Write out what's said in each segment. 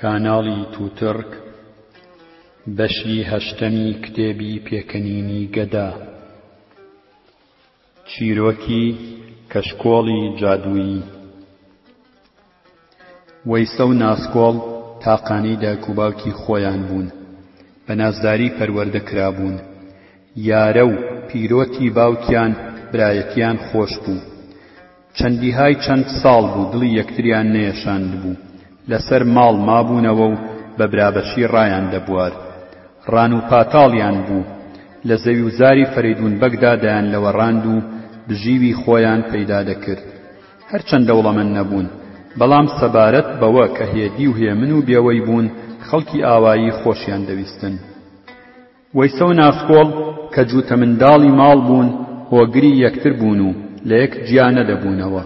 کاناڵی توتڕک بەشی هەشتەمی کتێبی پێکەنینی گەدا چیرۆکی کەشکۆڵی جادوویی وەیسە و ناسکۆڵ تاقانەی دایک و باوکی خۆیان بوون بە نازداری پەروەردە کرابوون یارە و پیرۆتی باوکیان برایەتیان خۆش بوو چەندیهای چەند ساڵ بوو دڵی یەکتریان نەیەشاندبوو، لەسەر ماڵ مابوونەوە و بە برابەشی ڕایان دەبوارد. ڕان و پاتاڵیان بوو. لە زەوی و زاری فەرەیدوون بەگدا دەیان لەوەڕاند و بژیوی خۆیان پەیدا دەکرد. هەرچەند دەوڵەمەند نەبوون، بەڵام سەبارەت بەوە کە هێدی و هێمن و بێوەی بوون، خەڵکی ئاوایی خۆشیان دەویستن. وەیسە و ناسکۆڵ کە جووتە منداڵی ماڵ بوون، هۆگری یەکتر بوون و لە یەک جیا نەدەبوونەوە.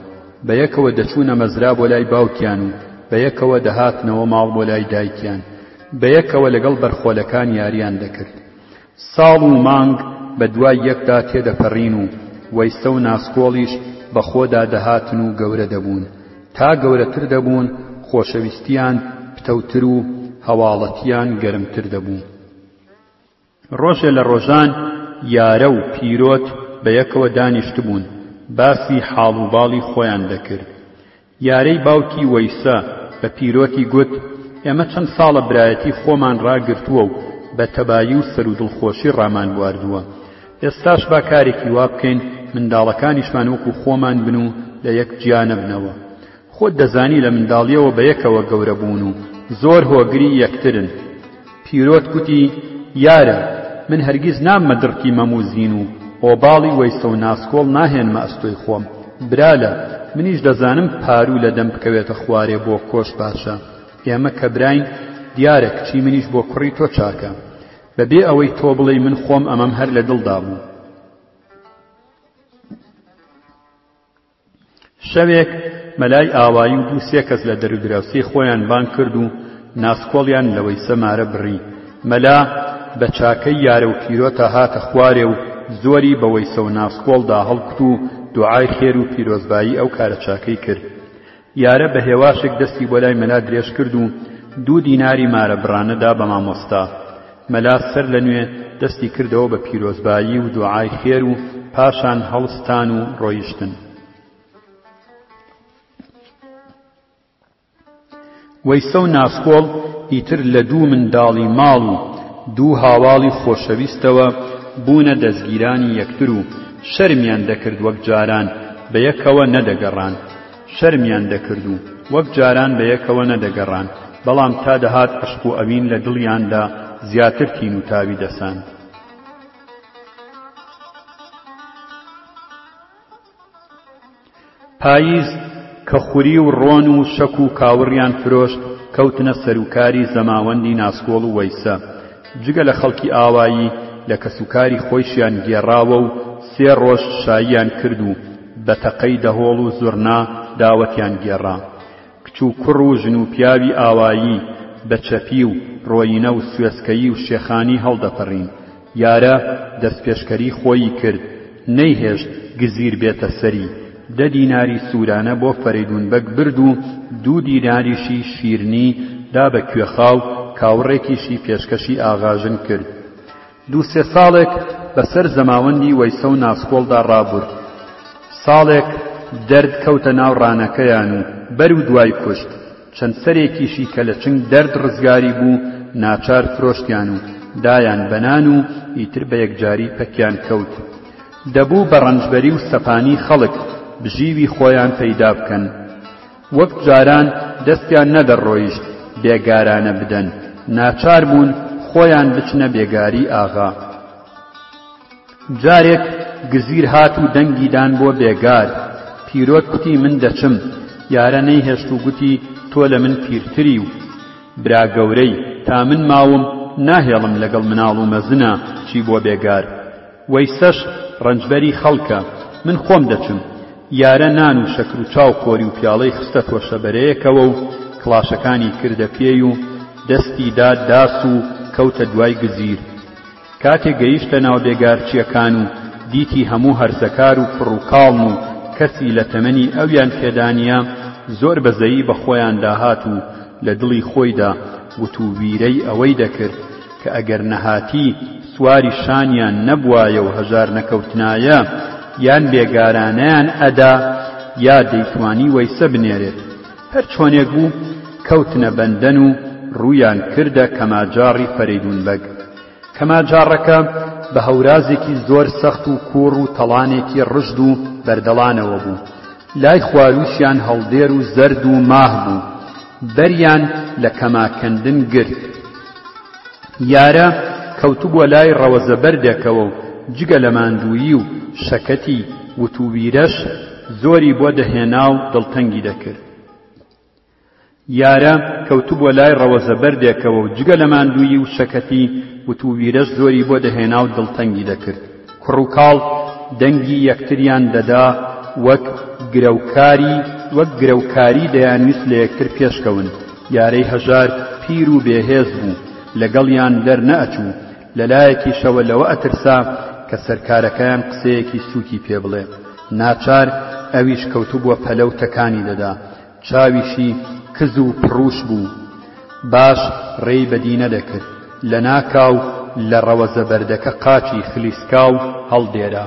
بە یەکەوە دەچوونە مەزرا بۆ لای باوکیان و بە یەکەوە دەهاتنەوە ماڵ بۆ لای دایکیان. بە یەکەوە لەگەڵ بەرخۆلەکان یارییان دەکرد. ساڵ و مانگ بە دوای یەکدا تێدەپەڕین و وەیسە و ناسکۆڵیش بە خۆدا دەهاتن و گەورە دەبوون. تا گەورەتر دەبوون، خۆشەویستییان پتەوتر و هەواڵەتییان گەرمتر دەبوو. ڕۆژێ لە ڕۆژان یارە و پیرۆت بە یەکەوە دانیشتبوون باسی حاڵ و باڵی خۆیان دەکرد یارەی باوکی وەیسە بە پیرۆتی گوت ئێمە چەند ساڵە برایەتی خۆمان ڕاگرتووە و بە تەبایی و سەر و دڵخۆشی ڕامان بواردووە ئێستاش با کارێکی وا بکەین منداڵەکانیشمان وەکو خۆمان بن و لە یەک جیا نەبنەوە خۆت دەزانی لە منداڵیەوە بەیەکەوە گەورە بوون و زۆر هۆگری یەکترن. پیرۆت کوتی، یارە من هەرگیز نابمە دڕکی مەم و زین و ئۆباڵی وەیسە و ناسکۆڵ ناهێنمە ئەستۆی خۆم. برالە منیش دەزانم پاروو لە دەم بکەوێتە خوارێ بۆ کۆش باشە. ئێمە کە براین دیارە کچی منیش بۆ کوڕی تۆ چاکە. بە بێ ئەوەی تۆ بڵێی من خۆم ئەمەم هەر لە دڵدا بوو. شەوێک مەلای ئاوایی و دوو سێ کەس لە دەرو دراوسێی خۆیان بانگ کرد و ناسکۆڵیان لە وەیسە مارە بڕی. مەلا بە چاکەی یارە و پیرۆتە هاتە خوارێ و زۆری بە وەیسە و ناسکۆڵ دا هەڵکوت و دوعای خێر و پیرۆزبایی ئەو کارە چاکەی کرد. یارە بە هێواشێک دەستی بۆ لای مەلا درێژ کرد و دوو دیناری مارە بڕانە دا بە مامۆستا. مەلا سەر لە نوێ دەستی کردەوە بە پیرۆزبایی و دوعای خێر و پاشان هەڵستان و ڕۆیشتن. وەیسە و ناسکۆڵ ئیتر لە دوو منداڵی ماڵ و دوو هاواڵی خۆشەویستەوە بوونە دەستگیرانی یەکتر و شەرمیان دەکرد وەک جاران بە یەکەوە نەدەگەڕان شەرمیان دەکرد و وەک جاران بەیەکەوە نەدەگەڕان، بەڵام تا دەهات عەشق و ئەوین لە دڵیاندا زیاتر تین و تاوی دەساند. پاییز کە خوری و ڕۆن و شەک و کاوڕیان فرۆشت، کەوتنە سەروکاری زەماوەندی ناسکۆڵ و وەیسە، جگە لە خەڵکی ئاوایی لە کەسوکاری خۆیشیان گێڕاوە و سێ ڕۆژ شاییان کرد و بە تەقەی دەهۆڵ و زوڕنا داوەتیان گێڕا. کچ و کوڕ و ژن و پیاوی ئاوایی بە چەپی و ڕۆینە و سوێسکەیی و شێخانی هەڵدەپەڕین. یارە دەستپێشکەری خۆیی کرد. نەیهێشت گزیر بێتە سەری، دە دیناری سوورانە بۆ فەرەیدوون بەگ برد و دوو دیناریشی شیرنی دا بە کوێخا و کاوڕێکیشی پێشکەشی ئاغا ژن کرد. دوو سێ ساڵێک بە سەر زەماوەندی وەیسە و ناسکۆڵدا ڕابورد. ساڵێک دەرد کەوتە ناو ڕانەکەیان و بەر و دوای کوشت. چەند سەرێکیشی کە لە چنگ دەرد ڕزگاری بوو ناچار فرۆشتیان و دایان بە نان و ئیتر بە یەکجاری پەکیان کەوت. دەبوو بە ڕەنجبەری و سەپانی خەڵک بژیوی خۆیان پەیدا بکەن. وەک جاران دەستیان نەدەڕۆیشت بێگارانە بدەن، ناچار بوون خۆیان بچنە بێگاری ئاغا. جارێک گزیر هات و دەنگی دان بۆ بێگار، پیرۆت کوتی من دەچم، یارە نەیهێشت و گوتی تۆ لە من پیرتری و برا گەورەی، تا من ماوم ناهێڵم لەگەڵ مناڵ و مەزنە چی بۆ بێگار، وەیسەش ڕەنجبەری خەڵکە، من خۆم دەچم، یارە نان و شەکر و چاو خۆری و پیاڵەی خستە تۆشەبەرەیەکەوە و کڵاشەکانی کردە پێی و دەستی دا داس و کەوتە دوای گزیر، کاتێ گەیشتە ناو بێگارچیەکان و دیتی هەموو هەرزەکار و کوڕ و کاڵن و کەسی لە تەمەنی ئەویان تێدانیە، زۆر بە زەیی بە خۆیان داهات و لە دڵی خۆیدا وت و ویرەی ئەوەی دەکرد کە ئەگەر نەهاتی سواری شانیان نەبوایە و هەژار نەکەوتنایە یان بێگارانەیان ئەدا یا دەیتوانی وەیسە بنێرێت. هەر چۆنێک بوو کەوتنە بەندەن و ڕوویان کردە کەماجاڕی فەرەیدوون بەگ. کەماجاڕەکە بە هەورازێکی زۆر سەخت و کووڕ و تەڵانێکی ڕژد و بەردەڵانەوە بوو. لای خوارووشیان هەڵدێر و زەرد و ماه بوو. بەریان لە کەماکەندن گرت. یارە کەوتبووە لای ڕەوەزە بەردێکەوە و جگە لە ماندوویی و شەکەتی وتوویرەش زۆری بۆ دەهێنا و دڵتەنگی دەکرد. یارە کەوتبووە لای ڕەوەزە بەردێکەوە و جگە لە ماندوویی و شەکەتی وتوویرەش زۆری بۆ دەهێنا و دڵتەنگی دەکرد. کوڕ و کاڵ دەنگی یەکتریان دەدا وەک گرەوکاری وەک گرەوکاری دەیانویست لە یەکتر پێشکەون. یارەی هەژار پیر و بێهێز بوو، لەگەڵیان دەرنەئەچوو، لە لایەکیشەوە لەوە ئەترسا کە سەرکارەکەیان قسەیەکی سووکی پێ بڵێ. ناچار ئەویش کەوتبووە پەلە و تەکانی دەدا. چاویشی کز و پڕووش بوو. باش ڕێی بەدی نەدەکرد. لەناکاو لە ڕەوەزە بەردەکە قاچی خلیسکاو هەڵدێرا.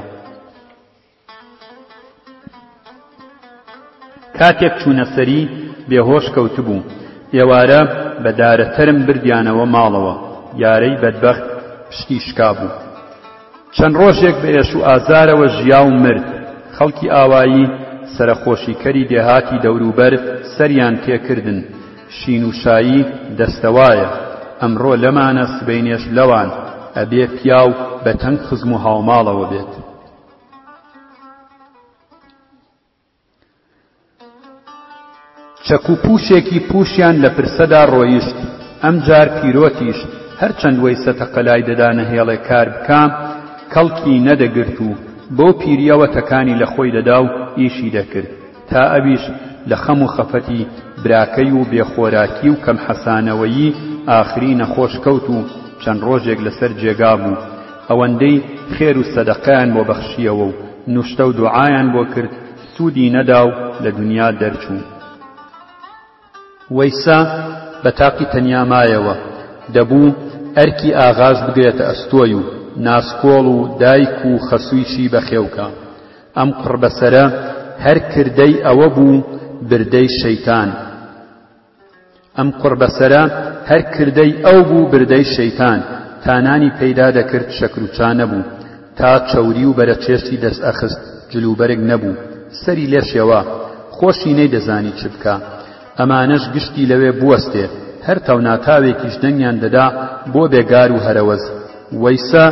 کاتێک چوونە سەری بێهۆش کەوتبوو، ئێوارە بە دارە تەرم بردیانەوە ماڵەوە، یارەی بەدبەخت پشتی شکابوو، چەند ڕۆژێک بە ئێش و ئازارەوە ژیا و مرد، خەڵکی ئاوایی سەرەخۆشیکەری دێهاتی دەوروبەر سەریان تێکردن، شین و شایی دەستەوایە، ئەمڕۆ لەمانە سبەینێش لەوان، ئەبێ پیاو بە تەنگ خزم و هاوماڵەوە بێت. چەک و پووشێکی پووشیان لە پرسەدا ڕۆیشت، ئەمجار پیرۆتیش هەرچەند وەیسە تەقەلای دەدا نەهێڵێ کار بکا، کەڵکی نەدەگرت و بەو پیرییەوە تەکانی لە خۆی دەدا و ئیشی دەکرد. تا ئەویش لە خەم و خەفەتی براکەی و بێ خۆراکی و کەم حەسانەوەیی ئاخری نەخۆش کەوت و چەند ڕۆژێک لەسەر جێگا بوو ئەوەندەی خێر و سەدەقەیان بۆ بەخشیەوە و نوشتە و دوعایان بۆ کرد سوودی نەدا و لە دونیا دەرچوو. وەیسا بە تاقی تەنیا مایەوە، دەبوو ئەرکی ئاغاش بگرێتە ئەستۆی و ناسکۆڵ و دایک و خەسوویشی بەخێوکا. ئەم قوڕبەسەرە هەر کردەی ئەوە بوو بردەی شەیتان. ئەم قوڕبەسەرە هەر کردەی ئەو بوو بردەی شەیتان، تا نانی پەیدا دەکرد شەکروچا نەبوو. تا چەوری و بەرە چێشتی دەست ئەخست جل و بەرگ نەبوو سەری لێ شێوا خۆشی نەیدەزانی چ بکا ئەمانەش گشتی لەوێ بوەستێ هەر تاوناتاوێکیش دەنگیان دەدا بۆ بێگار و هەرەوەز وەیسە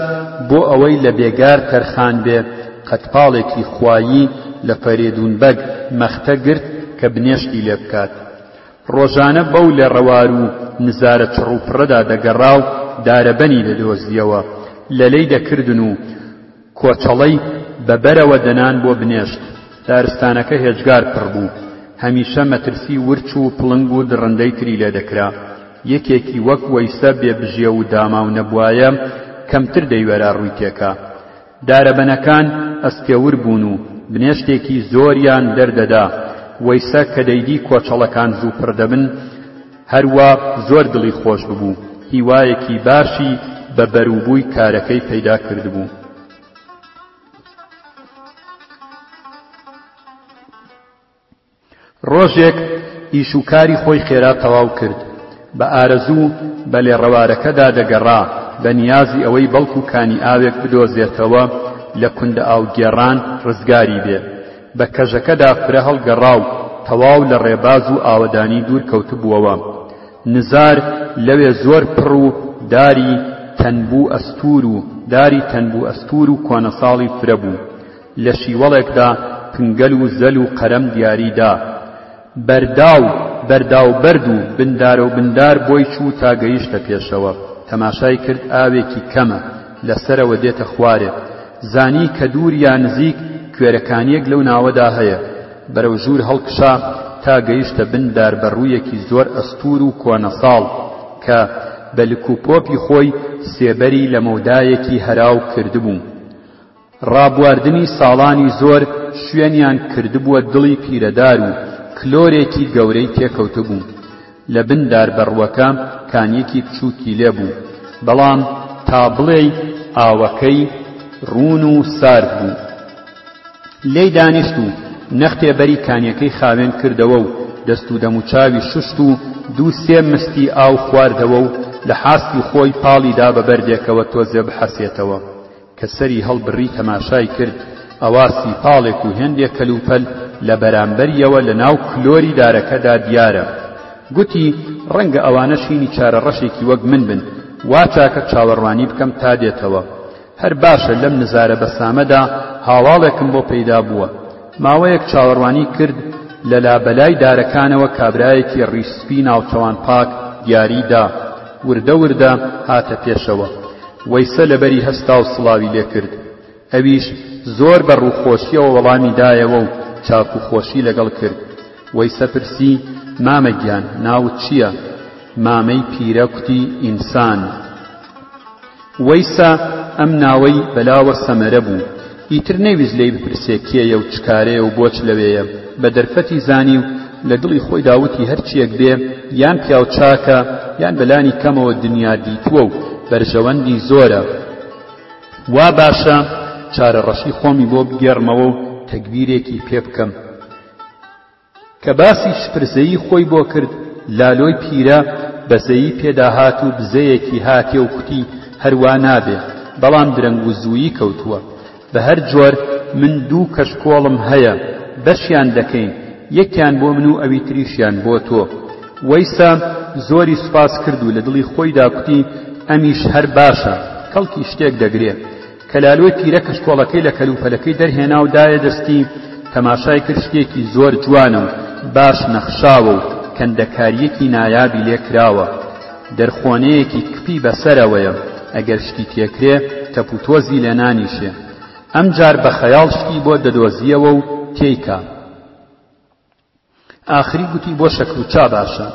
بۆ ئەوەی لە بێگار تەرخان بێ قەتپاڵێکی خوایی لە فەرێدوون بەگ مەختە گرت کە بنێشتی لێ بکات ڕۆژانە بەو لێڕەوار و نزارە چڕوپڕەدا دەگەڕا و دارەبەنی دەدۆزییەوە، لەلەی دەکردن و کۆچەڵەی بە بەرەوە دەنان بۆ بنێشت. دارستانەکە هێجگار پڕ بوو. هەمیشە مەترسی ورچ و پڵنگ و دڕندەی تری لێ دەکرا. یەکێکی وەک وەیسە بێ بژێو و داماو نەبوایە، کەمتر دەیوێرا ڕووی تێکا. دارەبەنەکان ئەستێور بوون و بنێشتێکی زۆریان دەردەدا، وەیسە کە دەیدی کۆچەڵەکان زوو پڕ دەبن، هەر وا زۆر دڵی خۆش ببوو، هیوایەکی باشی بە بەروبووی کارەکەی پەیدا کردبوو. ڕۆژێک ئیش و کاری خۆی خێرا تەواو کرد، بە ئارەزوو بە لێڕەوارەکەدا دەگەڕا، بە نیازی ئەوەی بەڵکو کانیئاوێک بدۆزێتەوە لە کوندئاوگێڕان ڕزگاری بێ، بە کەژەکەدا فرە هەڵگەڕا و تەواو لە ڕێباز و ئاوەدانی دوور کەوتبووەوە. نزار لەوێ زۆر پڕ و داری تەنبوو ئەستوور و داری تەنبوو ئەستوور و کۆنەساڵی فرە بوو. لە شیوەڵێکدا تنگەل و زەل و قەرەم دیاری دا. بەرداو، بەرداو بەرد و بندارەو بندار بۆی چوو تا گەیشتە پێشەوە. تەماشای کرد ئاوێکی کەمە، لە سەرەوە دێتە خوارێ. زانی کە دوور یا نزیک کوێرەکانییەک لەو ناوەدا هەیە. بەرەو ژوور هەڵکشا تا گەیشتە بن داربەڕوویەکی زۆر ئەستوور و کۆنەساڵ کە بە لک و پۆپی خۆی سێبەری لە مەودایەکی هەراو کردبوو. ڕابواردنی ساڵانی زۆر شوێنیان کردبووە دڵی پیرەدار و کلۆرێکی گەورەی تێکەوتبوو. لە بن داربەڕووەکە کانییەکی بچووکی لێ بوو، بەڵام تا بڵێی ئاوەکەی ڕوون و سارد بوو. لێی دانیشت و نەختێ بەری کانییەکەی خاوێن کردەوە و دەست و دەموچاوی شوشت و دوو سێ مستی ئاو خواردەوە و لە حاستی خۆی پاڵی دا بە بەردێکەوە تۆزێ بحەسێتەوە. کە سەری هەڵبڕی تەماشای کرد ئەوا سیپاڵێک و هێندێ کەلوپەل لە بەرامبەریەوە لە ناو کلۆری دارەکەدا دیارە. گوتی، ڕەنگە ئەوانەش هینی چارەڕەشێکی وەک من بن، وا چاکە چاوەڕوانی بکەم تا دێتەوە. هەر باشە لەم نزارە بەسامەدا هاواڵێکم بۆ پەیدا بووە. ماوەیەک چاوەڕوانی کرد لە لابەلای دارەکانەوە کابرایەکی ڕیش سپی ناوچەوان پاک دیاری دا. وردە وردە هاتە پێشەوە. وەیسە لەبەری هەستا و سڵاوی لێ کرد، ئەویش زۆر بە ڕووخۆشییەوە وەڵامی دایەوە و چاکوخۆشی لەگەڵ کرد. وەیسە پرسی، مامە گیان، ناوت چییە؟ مامەی پیرە کوتی، ئینسان. وەیسە ئەم ناوەی بەلاوە سەمەرە بوو. ئیتر نەیویست لێی بپرسێ کێیە و چ کارەیە و بۆچ لەوێیە، بە دەرفەتی زانی و لە دڵی خۆیدا وتی هەرچییەک بێ یان پیاو چاکە یان بە لانی کەمەوە دنیا دیتووە و بەرژەوەندی زۆرە، وا باشە چارەڕەشی خۆمی بۆ بگێڕمەوە و تەگبیرێکی پێ بکەم. کە باسی شپرزەیی خۆی بۆ کرد، لالۆی پیرە بەزەیی پێداهات و بزەیەکی هاتێ و کوتی، هەر وا نابێ، بەڵام درەنگ و زوویی کەوتووە. بە هەر جۆر من دوو کەشکۆڵم هەیە، بەشیان دەکەین، یەکیان بۆ من و ئەوی تریشیان بۆ تۆ. وەیسا زۆری سوپاس کرد و لە دڵی خۆیدا کوتی، ئەمیش هەر باشە، کەڵکی شتێک دەگرێ. کەلالۆی پیرە کەشکۆڵەکەی لە کەلوپەلەکەی دەرهێنا و دایە دەستی، تەماشای کرد شتێکی زۆر جوانە و باش نەخشاوە و کەندەکارییەکی نایابی لێ کراوە، دەرخۆنەیەکی کپی بە سەرەوەیە، ئەگەر شتی تێکرێ تەپوتۆزی لێ نانیشێ. ئەمجار بە خەیاڵ شتی بۆ دەدۆزییەوە و تێیکا. ئاخری گوتی بۆ شەکرو چا باشە.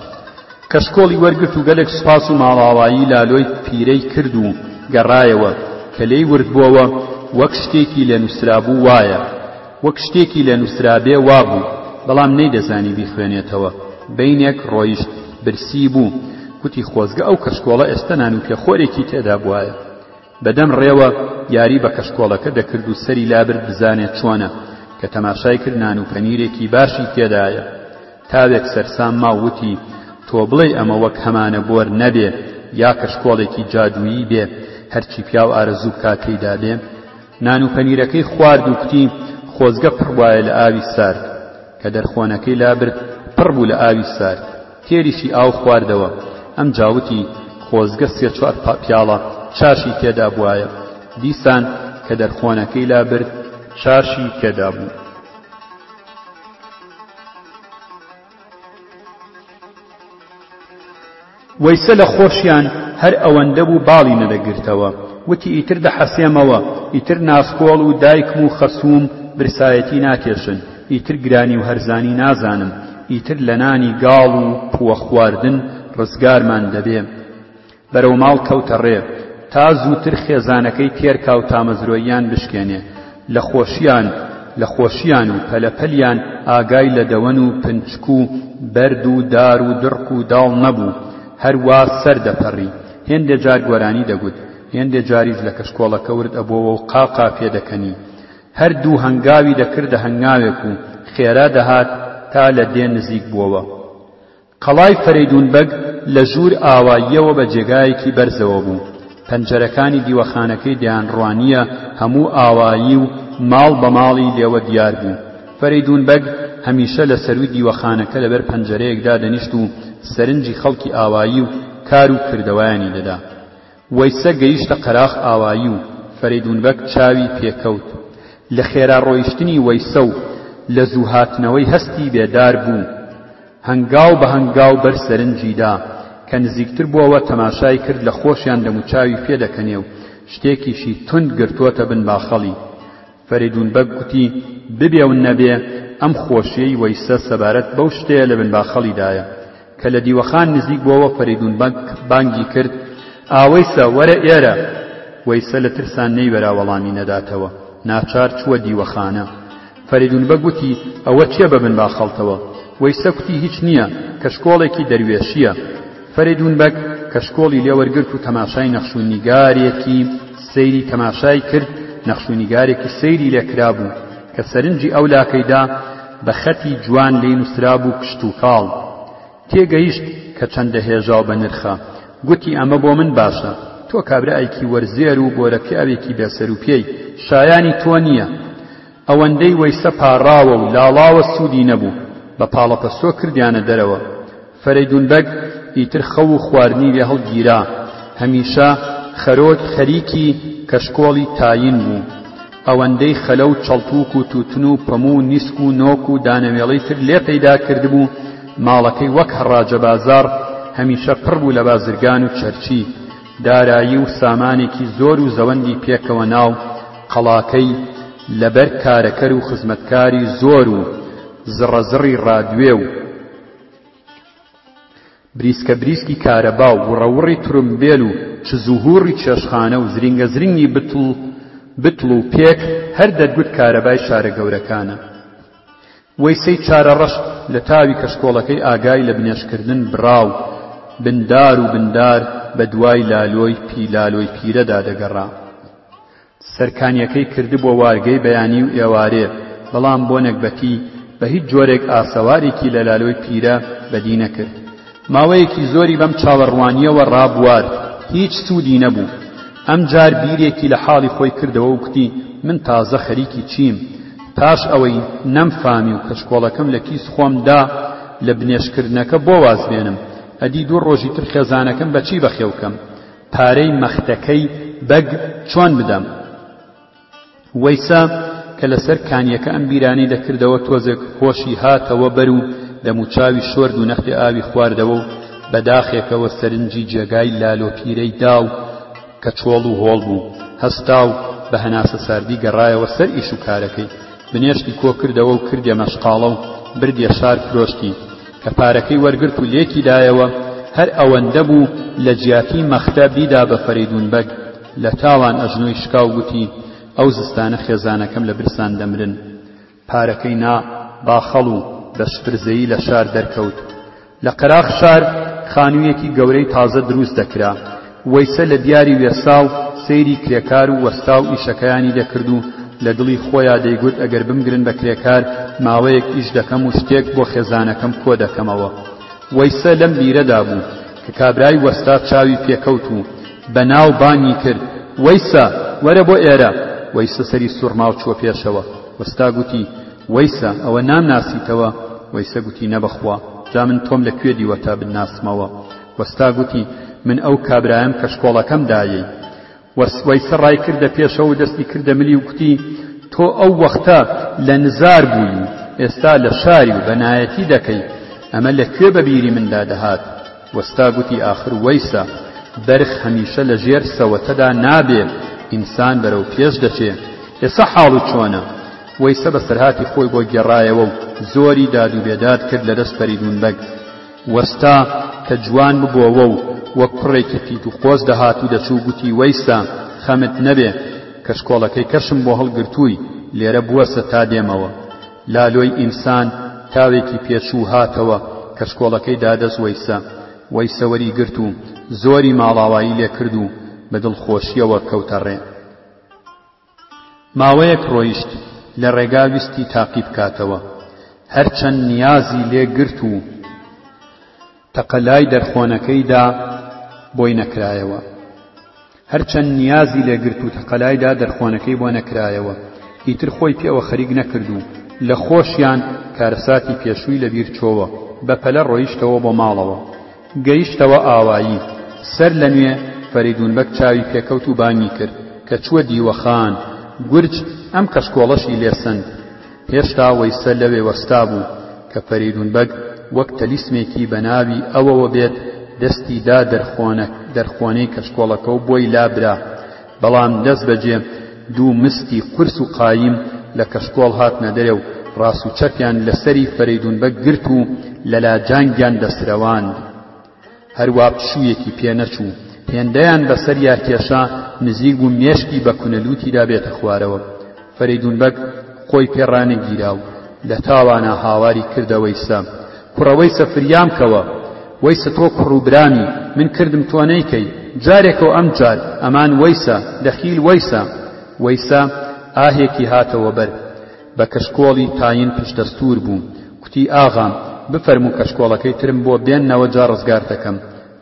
کەشکۆڵی وەرگرت و گەلێک سوپاس و ماڵاوایی لالۆی پیرەی کرد و گەڕایەوە، کە لێی وردبۆوە وەک شتێکی لێ نوسرابوو وایە، وەک شتێکی لێ نوسرابێ وابوو، بەڵام نەیدەزانی بیخوێنێتەوە، بەینێک ڕۆیشت برسی بوو، گوتی خۆزگە ئەو کەشکۆڵە ئێستە نانوکێخۆرێکی تێدا بوایە. بە دەم ڕێوە یاری بە کەشکۆڵەکە دەکرد و سەری لابرد بزانێ چۆنە، کە تەماشای کرد نان و پەنیرێکی باشی تێدایە. تاوێک سەرسام ما و وتی، تۆ بڵێی ئەمە وەک هەمانە بۆر نەبێ یا کەشکۆڵێکی جادوویی بێ هەرچی پیاو ئارەزوو بکا تێیدا بێ؟ نان و پەنیرەکەی خوارد و کوتی، خۆزگە پڕبوایە لە ئاوی سارد. کە دەرخوانەکەی لابرد پڕ بوو لە ئاوی سارد، تێریشی ئاو خواردەوە، ئەمجا وتی، خۆزگە سێ چوار پیاڵە چاشی تێدابوایە، دیسان کە دەرخوانەکەی لابرد چاشی تێدابوو. وەیسە لە خۆشیان هەر ئەوەندە بوو باڵی نەدەگرتەوە، وتی ئیتر دەحەسێمەوە، ئیتر ناسکۆڵ و دایکم و خەسووم برسایەتی ناکێشن، ئیتر گرانی و هەرزانی نازانم، ئیتر لە نانی گاڵ و پووە خواردن ڕزگارمان دەبێ. بەرەو ماڵ کەوتە ڕێ، تا زووتر خێزانەکەی تێرکا و تامەزرۆییان بشکێنێ. لە خۆشیان لە خۆشیان و پەلە پەلیان ئاگای لە دەوەن و پنچک و بەرد و دار و دڕک و داڵ نەبوو، هەر وا سەر دەپەڕی، هێندێ جار گۆرانی دەگوت، هێندێ جاریش لە کەشکۆڵەکە ورد ئەبۆوە و قا قا پێ دەکەنی. هەر دوو هەنگاوی دەکردە هەنگاوێک و خێرا دەهات تا لە دێ نزیک بۆوە. قەڵای فەرەیدوون بەگ لە ژوور ئاواییەوە بە جێگایەکی بەرزەوە بوو. پەنجەرەکانی دیوەخانەکەی دەیانڕوانییە هەموو ئاوایی و ماڵ بە ماڵی لێوە دیار بوو. فەرەیدوون بەگ هەمیشە لە سەرووی دیوەخانەکە لە بەر پەنجەرەیەک دادەنیشت و سەرنجی خەڵکی ئاوایی و کار و کردەوەیانی دەدا. وەیسە گەیشتە قەراخ ئاوایی و فەرەیدوون بەگ چاوی پێکەوت لە خێرا ڕۆیشتنی وەیسە و لە زوو هاتنەوەی هەستی بێدار بوو هەنگاو بە هەنگاو بەر سەرنجی دا کە نزیکتر بۆوە تەماشای کرد لە خۆشیان دەموچاوی پێ دەکەنێ و شتێکیشی توند گرتۆتە بن باخەڵی فەریدوون بەگ گوتی، ببێ و نەبێ، ئەم خۆشییەی وەیسە سەبارەت بەو شتەیە لە بن باخەڵیدایە. کە لە دیوەخان نزیک بووەوە فەریدوون بەگ بانگی کرد، ئا وەیسە، وەرە ئێرە! وەیسە لە ترسا نەیوەرا وەڵامی نەداتەوە، ناچار چووە دیوەخانە. فەریدوون بەگ گوتی، ئەوە چییە بە بن باخەڵتەوە؟ وەیسە گوتی، هیچ نییە، کەشکۆڵێکی دەروێشییە. فەرەیدوون بەگ کەشکۆڵی لێ وەرگرت و تەماشای نەخش و نیگارێکی سەیری تەماشای کرد، نەخش و نیگارێکی سەیری لێ کرابوو، کە سەرنجی ئەو لاکەی دا، بە خەتی جوان لێی نووسرابوو کشتوکاڵ. تێگەیشت کە چەندە هێژا و بەنرخە، گوتی ئەمە بۆ من باشە، تۆ کابرایەکی وەرزێر و بۆرە پیاوێکی بێ سەروپێی، شایانی تۆ نییە. ئەوەندەی وەیسە پاڕاوە و لاڵاوە سوودی نەبوو، بە پاڵەپەستۆ کردیانە دەرەوە. فەرەیدوون بەگ ئیتر خەو و خواردنی لێ هەڵگیرا. هەمیشە خەرۆت خەریکی کەشکۆڵی تاین بوو. ئەوەندەی خەلە و چەڵتووک و تووتن و پەموو و نیسک و نۆک و دانەوێڵەی تر لێ پەیدا کردبوو، ماڵەکەی وەک هەڕاجە بازاڕ هەمیشە پڕ بوو لە بازرگان و چەرچی. دارایی و سامانێکی زۆر و زەوەندی پێکەوە ناو قەڵاکەی لەبەر کارەکەر و خزمەتکاری زۆر و زڕەزڕی ڕادوێ و بریسکە بریسکی کارەبا و وڕەوڕی ترمبێل و چزوهوڕی چێشخانە و زرینگە زرینگی بتڵ بتڵ و پێک هەر دەتگوت کارەبای شارە گەورەکانە وەیسەی چارەڕەش لە تاوی کەشکۆڵەکەی ئاگای لە بنێشتکردن بڕاو بن دار و بن دار بە دوای لالۆی پی لالۆی پیرەدا دەگەڕا. سەرکانییەکەی کردبووە وارگەی بەیانی و ئێوارێ، بەڵام بۆ نەگبەتی بە هیچ جۆرێک ئاسەوارێکی لە لالۆی پیرە بەدی نەکرد. ماوەیەکی زۆری بەم چاوەڕوانییەوە ڕابوارد، هیچ سوودی نەبوو. ئەمجار بیرێکی لە حاڵی خۆی کردەوە و کوتی، من تازە خەریکی چیم؟ پاش ئەوەی نەمفامی و کەشکۆڵەکەم لە کیس خۆم دا، لە بنێشتکردنەکە بۆ واز بێنم؟ ئەدی دوو ڕۆژی تر خێزانەکەم بە چی بەخێو کەم؟ پارەی مەختەکەی بەگ چۆن بدەم؟ وەیسا کە لەسەر کانییەکە ئەم بیرانەی دەکردەوە تۆزێک هۆشی هاتەوە بەر و دەموچاوی شۆرد و نەختێ ئاوی خواردەوە و بە داخێکەوە سەرنجی جێگای لالۆ پیرەی دا و کە چۆڵ و هۆڵ بوو هەستا و بە هەناسەساردی گەڕایەوە سەر ئیش و کارەکەی بنێشتی کۆ کردەوە و کردێ مەشقاڵە و بردیە شار فرۆشتی کە پارەکەی وەرگرت و لێکی دایەوە هەر ئەوەندە بوو لە جیاتی مەختە بیدا بە فەرەیدون بەگ لە تاوان ئەژنۆی شکاو گوتی، ئەو زستانە خێزانەکەم لە برسان دەمرن. پارەکەی نا باخەڵ و بە شپرزەیی لە شار دەرکەوت. لە قەراخ شار خانوویەکی گەورەی تازە دروست دەکرا. وەیسە لە دیاری وێساو سەیری کرێکار و وەستاو ئیشەکەیانی دەکرد و لە دڵی خۆیا دەیگوت ئەگەر بمگرن بە کرێکار ماوەیەک ئیش دەکەم و شتێک بۆ خێزانەکەم کۆ دەکەمەوە. وەیسە لەم بیرەدا بوو کە کابرای وەستا چاوی پێکەوت و بەناو بانگی کرد، وەیسە! وەرە بۆ ئێرە! وەیسە سەری سوڕما و چووە پێشەوە. وەستا گوتی، وەیسە! ئەوە نامناسیتەوە؟ وەیسە گوتی، نە بەخوا! جا من تۆم لە کوێ دیوە تا بتناسمەوە؟ وەستا گوتی، من ئەو کابرایەم کە شکۆڵەکەم دایەی. وەس، وەیسە ڕای کردە پێشەوە و دەستی کردە ملی و گوتی، تۆ ئەو وەختە لە نزار بووی و ئێستا لە شاری و بەنایەتی دەکەی! ئەمە لە کوێ بە بیری مندا دەهات؟ وەستا گوتی ئاخر وەیسە بەرخ هەمیشە لە ژێر سەوەتەدا نابێ ئینسان بەرەو پێش دەچێ ئێسە حاڵی چۆنە؟ وەیسە بەسەرهاتی خۆی بۆ گێڕایەوە و زۆری داد و بێداد کرد لە دەست فەریدون بەگ وەستا کە جوان ببۆوە و وەک کوڕێکی پیت و قۆز دەهات و دەچوو گوتی وەیسا خەمت نەبێ کەشکۆڵەکەی کەشم بۆ هەڵگرتووی لێرە بوەسە تا دێمەوە لالۆی ئینسان تاوێکی پێچوو هاتەوە کەچکۆڵەکەی دا دەست وەیسە وەیسە وەری گرت و زۆری ماڵاوایی لێ کرد و بە دڵخۆشیەوە کەوتە ڕێ ماوەیەک ڕۆیشت لە ڕێگا ویستی تاقی بکاتەوە هەرچەند نیازی لێ گرت و تەقەلای دەرخۆنەکەیدا بۆی نەکرایەوە هەرچەند نیازی لێ گرت و تەقەلایدا دەرخۆنەکەی بۆ نەکرایەوە ئیتر خۆی پێوە خەریک نەکرد و لە خۆشیان کارەساتی پێشووی لە بیر چۆوە بە پەلە ڕۆیشتەوە بۆ ماڵەوە گەیشتەوە ئاوایی سەر لە نوێ فەریدون بەگ چاوی پێکەوت و بانگی کرد کە چووە دیوەخان گورج ئەم کەشکۆڵەشی لێ سەند هێشتا وەیسە لەوێ وەستابوو کە فەریدون بەگ وەک تەلیسمێکی بە ناوی ئەوەوە بێت دەستی دا دەرخۆنە دەرخۆنەی کەشکۆڵەکە و بۆی لابرا بەڵام دەست بەجێ دوو مستی قورس و قایم لە کەشکۆڵ هاتنە دەرێ و ڕاست و چەپیان لە سەری فەریدون بەگ گرت و لەلا جانگیان دەسرەواند. هەروا پشوویەکی پێ نەچوو، هێندەیان بە سەریا کێشا نزیک بوو مێشکی بە کونەلووتیدا بێتە خوارەوە. فەرەیدوون بەگ خۆی پێ ڕانەگیرا و لە تاوانا هاواری کردە وەیسە، کوڕە وەیسە فریام کەوە! وەیسە تۆ کوڕ و برامی، من کردم تۆ نەیکەی، جارێکە و ئەم جار، ئەمان وەیسە، دەخیل وەیسە! وەیسە ئاهێکی هاتەوە بەر. بە کەشکۆڵی تاین پیشدەستوور بوو، کوتی، ئاغام، بفەرموو کەشکۆڵەکەی ترم بۆ بێننەوە جا ڕزگارت دەکەم.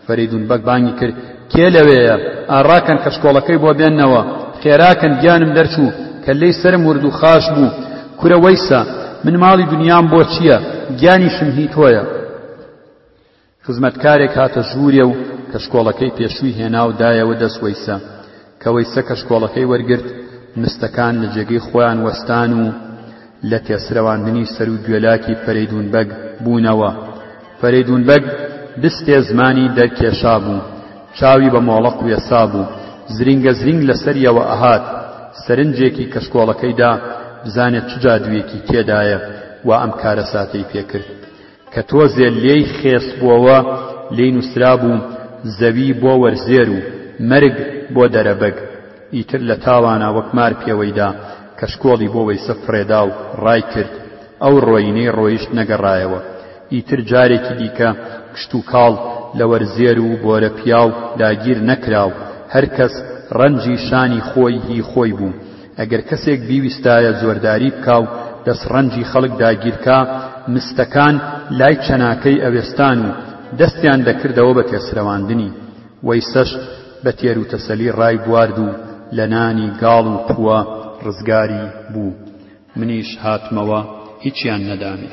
فەرەیدوون بەگ بانگی کرد، کێ لەوێیە؟ ئا ڕاکەن کەشکۆڵەکەی بۆ بێننەوە. خێراکەن، گیانم دەرچوو، کەللەی سەرم ورد و خاش بوو. کورە وەیسە، من ماڵی دنیام بۆ چییە، گیانیشم هی تۆیە. خزمەتکارێک هاتە ژوورێ و کەشکۆڵەکەی پێشووی هێنا و دایەوە دەست وەیسە. کە وەیسە کەشکۆڵەکەی وەرگرت، مستەکان لە جێگەی خۆیان وەستان و لە تێسرەواندنی سەر و گوێلاکی فەرەیدوون بەگ بوونەوە. فەرەیدوون بەگ بستێ زمانی دەرکێشابوو، چاوی بە مۆڵەق وێسابوو، زرینگە زرینگ لە سەریەوە ئەهات. سەرنجێکی کەشکۆڵەکەی دا بزانێ چ جادوویەکی تێدایە وا ئەم کارەساتەی پێ کرد. کە تۆزێ لێی خێس بۆوە لێی نووسرابوو، زەوی بۆ وەرزێر و مەرگ بۆ دەرەبەگ. ئیتر لە تاوانا وەک مار پێوەی دا، کەشکۆڵی بۆ وەیسە فڕێدا و ڕای کرد. ئەو ڕۆینەی ڕۆیشت نەگەڕایەوە. ئیتر جارێکی دیکە کشتوکاڵ لە وەرزێر و بۆرە پیاو داگیر نەکرا و هەر کەس ڕەنجی شانی خۆی هی خۆی بوو. ئەگەر کەسێک بیویستایە زۆرداری بکا و دەسڕەنجی خەڵک داگیرکا، مستەکان لای چەناکەی ئەوێستان و دەستیان دەکردەوە بە تێسرەواندنی. وەیسەش بە تێروتەسەلی ڕای بوارد و لە نانی گاڵ و پووە ڕزگاری بوو. منیش هاتمەوە هیچیان نەدامێ.